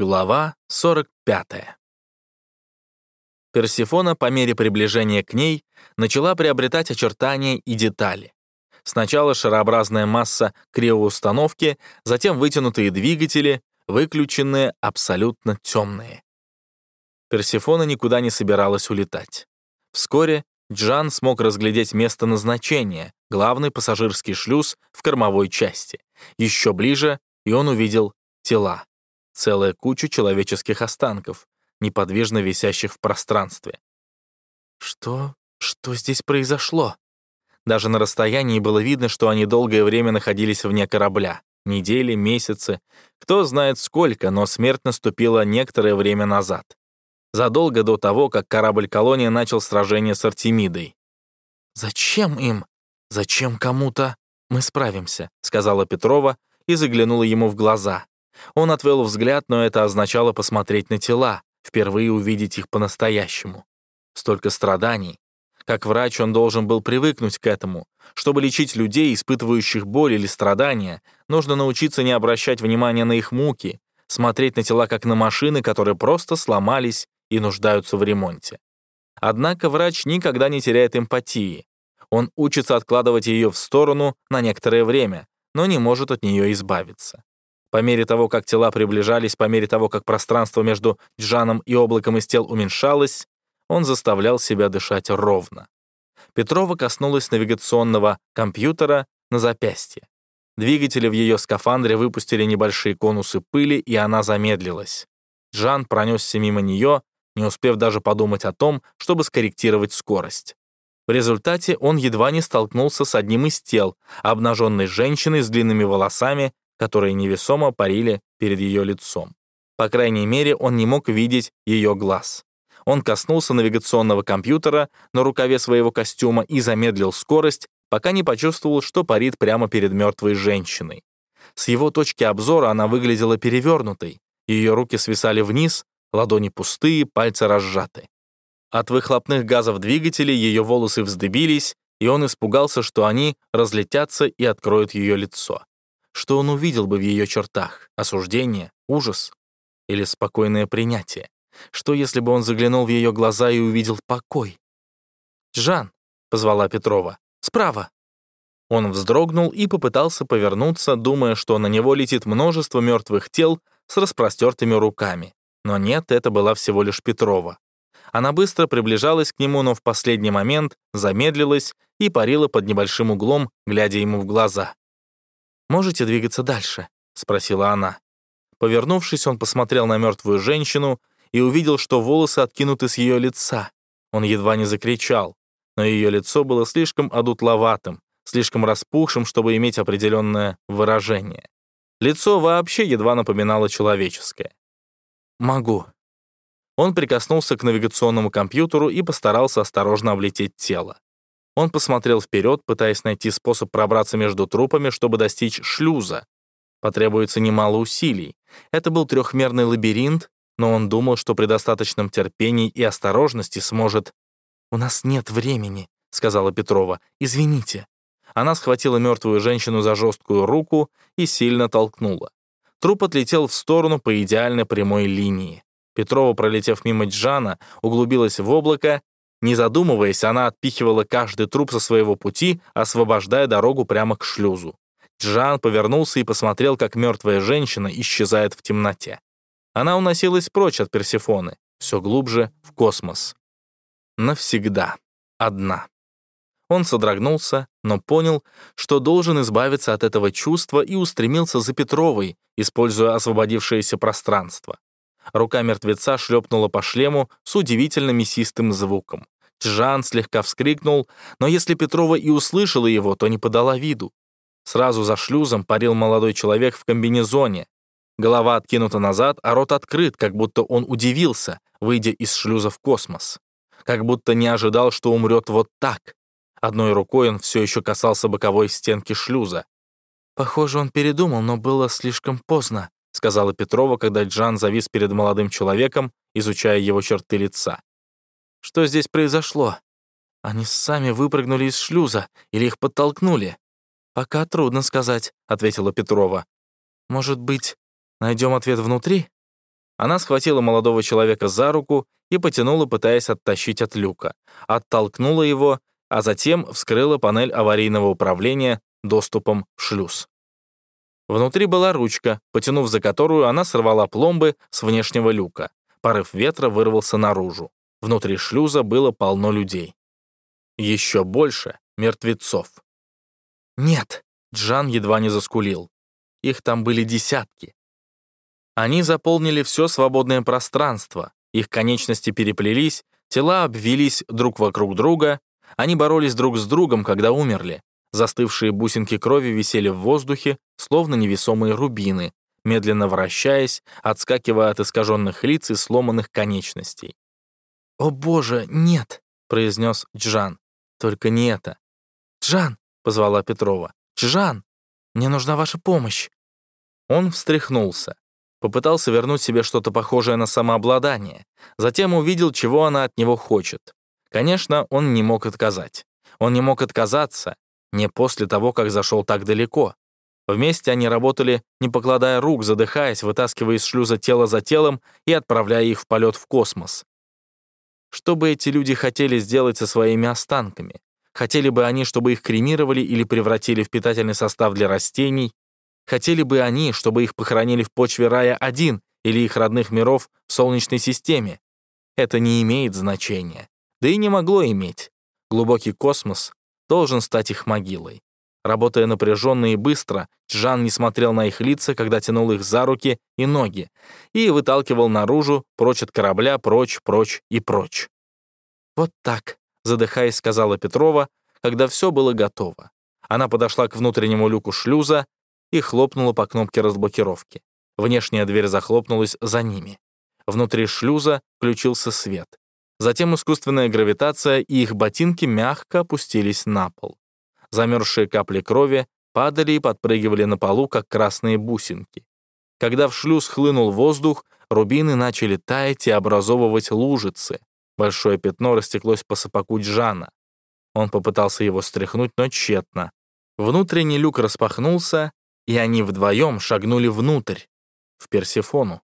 Глава 45. Персифона по мере приближения к ней начала приобретать очертания и детали. Сначала шарообразная масса криоустановки, затем вытянутые двигатели, выключенные абсолютно темные. Персифона никуда не собиралась улетать. Вскоре Джан смог разглядеть место назначения, главный пассажирский шлюз в кормовой части. Еще ближе, и он увидел тела целая куча человеческих останков, неподвижно висящих в пространстве. Что? Что здесь произошло? Даже на расстоянии было видно, что они долгое время находились вне корабля. Недели, месяцы. Кто знает сколько, но смерть наступила некоторое время назад. Задолго до того, как корабль-колония начал сражение с Артемидой. «Зачем им? Зачем кому-то? Мы справимся», — сказала Петрова и заглянула ему в глаза. Он отвел взгляд, но это означало посмотреть на тела, впервые увидеть их по-настоящему. Столько страданий. Как врач он должен был привыкнуть к этому. Чтобы лечить людей, испытывающих боль или страдания, нужно научиться не обращать внимания на их муки, смотреть на тела как на машины, которые просто сломались и нуждаются в ремонте. Однако врач никогда не теряет эмпатии. Он учится откладывать ее в сторону на некоторое время, но не может от нее избавиться. По мере того, как тела приближались, по мере того, как пространство между Джаном и облаком из тел уменьшалось, он заставлял себя дышать ровно. Петрова коснулась навигационного компьютера на запястье. Двигатели в ее скафандре выпустили небольшие конусы пыли, и она замедлилась. Джан пронесся мимо нее, не успев даже подумать о том, чтобы скорректировать скорость. В результате он едва не столкнулся с одним из тел, обнаженной женщиной с длинными волосами, которые невесомо парили перед ее лицом. По крайней мере, он не мог видеть ее глаз. Он коснулся навигационного компьютера на рукаве своего костюма и замедлил скорость, пока не почувствовал, что парит прямо перед мертвой женщиной. С его точки обзора она выглядела перевернутой. Ее руки свисали вниз, ладони пустые, пальцы разжаты. От выхлопных газов двигателей ее волосы вздыбились, и он испугался, что они разлетятся и откроют ее лицо. Что он увидел бы в ее чертах? Осуждение? Ужас? Или спокойное принятие? Что, если бы он заглянул в ее глаза и увидел покой? «Жан!» — позвала Петрова. «Справа!» Он вздрогнул и попытался повернуться, думая, что на него летит множество мертвых тел с распростертыми руками. Но нет, это была всего лишь Петрова. Она быстро приближалась к нему, но в последний момент замедлилась и парила под небольшим углом, глядя ему в глаза. «Можете двигаться дальше?» — спросила она. Повернувшись, он посмотрел на мертвую женщину и увидел, что волосы откинуты с ее лица. Он едва не закричал, но ее лицо было слишком одутловатым, слишком распухшим, чтобы иметь определенное выражение. Лицо вообще едва напоминало человеческое. «Могу». Он прикоснулся к навигационному компьютеру и постарался осторожно облететь тело. Он посмотрел вперед, пытаясь найти способ пробраться между трупами, чтобы достичь шлюза. Потребуется немало усилий. Это был трехмерный лабиринт, но он думал, что при достаточном терпении и осторожности сможет... «У нас нет времени», — сказала Петрова. «Извините». Она схватила мертвую женщину за жесткую руку и сильно толкнула. Труп отлетел в сторону по идеально прямой линии. Петрова, пролетев мимо Джана, углубилась в облако не задумываясь, она отпихивала каждый труп со своего пути, освобождая дорогу прямо к шлюзу. Джан повернулся и посмотрел, как мертвая женщина исчезает в темноте. Она уносилась прочь от Персефоны, все глубже в космос. Навсегда. Одна. Он содрогнулся, но понял, что должен избавиться от этого чувства и устремился за Петровой, используя освободившееся пространство. Рука мертвеца шлепнула по шлему с удивительно мясистым звуком. Жан слегка вскрикнул, но если Петрова и услышала его, то не подала виду. Сразу за шлюзом парил молодой человек в комбинезоне. Голова откинута назад, а рот открыт, как будто он удивился, выйдя из шлюза в космос. Как будто не ожидал, что умрет вот так. Одной рукой он все еще касался боковой стенки шлюза. Похоже, он передумал, но было слишком поздно сказала Петрова, когда Джан завис перед молодым человеком, изучая его черты лица. «Что здесь произошло? Они сами выпрыгнули из шлюза или их подтолкнули?» «Пока трудно сказать», — ответила Петрова. «Может быть, найдем ответ внутри?» Она схватила молодого человека за руку и потянула, пытаясь оттащить от люка. Оттолкнула его, а затем вскрыла панель аварийного управления доступом в шлюз. Внутри была ручка, потянув за которую она сорвала пломбы с внешнего люка. Порыв ветра вырвался наружу. Внутри шлюза было полно людей. Еще больше мертвецов. «Нет!» — Джан едва не заскулил. Их там были десятки. Они заполнили все свободное пространство, их конечности переплелись, тела обвелись друг вокруг друга, они боролись друг с другом, когда умерли. Застывшие бусинки крови висели в воздухе, словно невесомые рубины, медленно вращаясь, отскакивая от искаженных лиц и сломанных конечностей. «О боже, нет!» — произнес Джан. «Только не это!» «Джан!» — позвала Петрова. «Джан! Мне нужна ваша помощь!» Он встряхнулся. Попытался вернуть себе что-то похожее на самообладание. Затем увидел, чего она от него хочет. Конечно, он не мог отказать. Он не мог отказаться, не после того, как зашел так далеко. Вместе они работали, не покладая рук, задыхаясь, вытаскивая из шлюза тело за телом и отправляя их в полет в космос. Что бы эти люди хотели сделать со своими останками? Хотели бы они, чтобы их кремировали или превратили в питательный состав для растений? Хотели бы они, чтобы их похоронили в почве рая-1 или их родных миров в Солнечной системе? Это не имеет значения. Да и не могло иметь. Глубокий космос должен стать их могилой. Работая напряженно и быстро, Джан не смотрел на их лица, когда тянул их за руки и ноги, и выталкивал наружу, прочь от корабля, прочь, прочь и прочь. «Вот так», — задыхаясь, сказала Петрова, когда все было готово. Она подошла к внутреннему люку шлюза и хлопнула по кнопке разблокировки. Внешняя дверь захлопнулась за ними. Внутри шлюза включился свет. Затем искусственная гравитация, и их ботинки мягко опустились на пол. Замерзшие капли крови падали и подпрыгивали на полу, как красные бусинки. Когда в шлюз хлынул воздух, рубины начали таять и образовывать лужицы. Большое пятно растеклось по сапоку Джана. Он попытался его стряхнуть, но тщетно. Внутренний люк распахнулся, и они вдвоем шагнули внутрь, в Персифону.